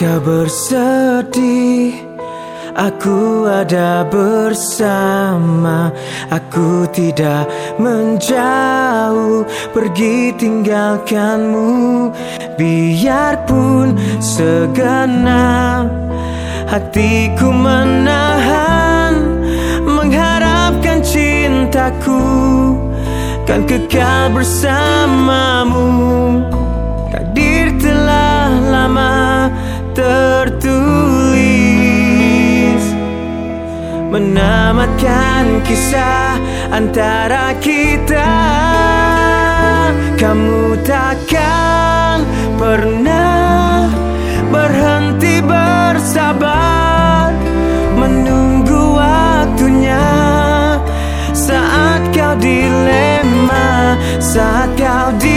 kau bersedih Aku ada bersama. Aku tidak menjauh Pergi tinggalkanmu. Biarpun segenap Hatiku menahan Mengharapkan cintaku Kan kekal bersamamu Kisah antara kita Kamu takkan pernah berhenti bersabar. Menunggu waktunya Saat kau dilema Saat kau diamkan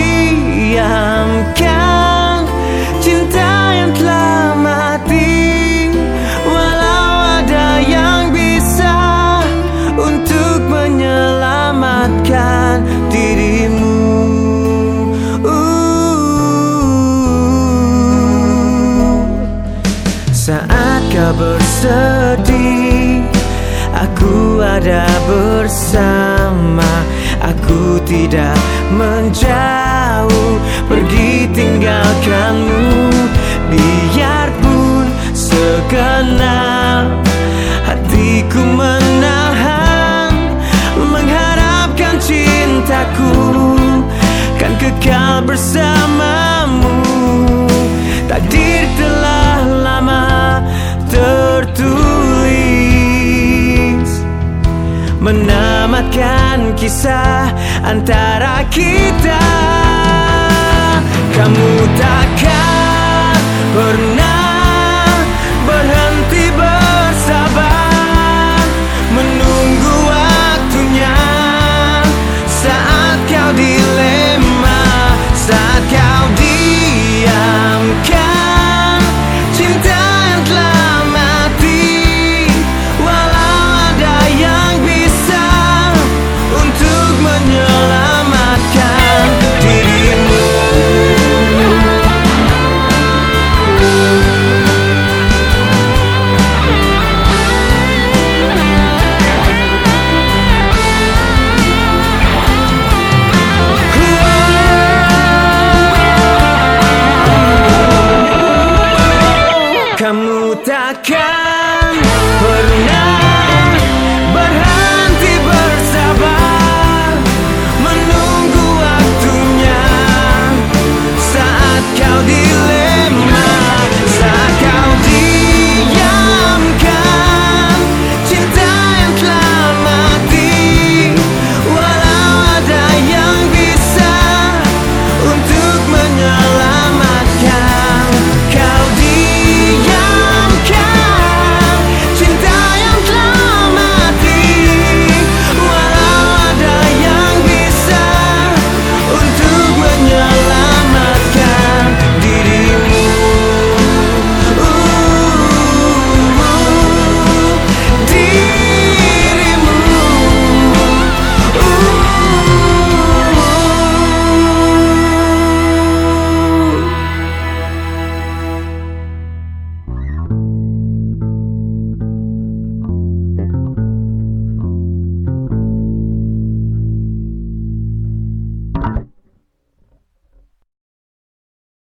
Saat kau bersedih Aku ada bersama. Aku tidak menjauh Pergi tinggalkanmu. Biarpun segenap Hatiku menahan Mengharapkan cintaku. Kan kekal bersamamu kisah antara kita 약한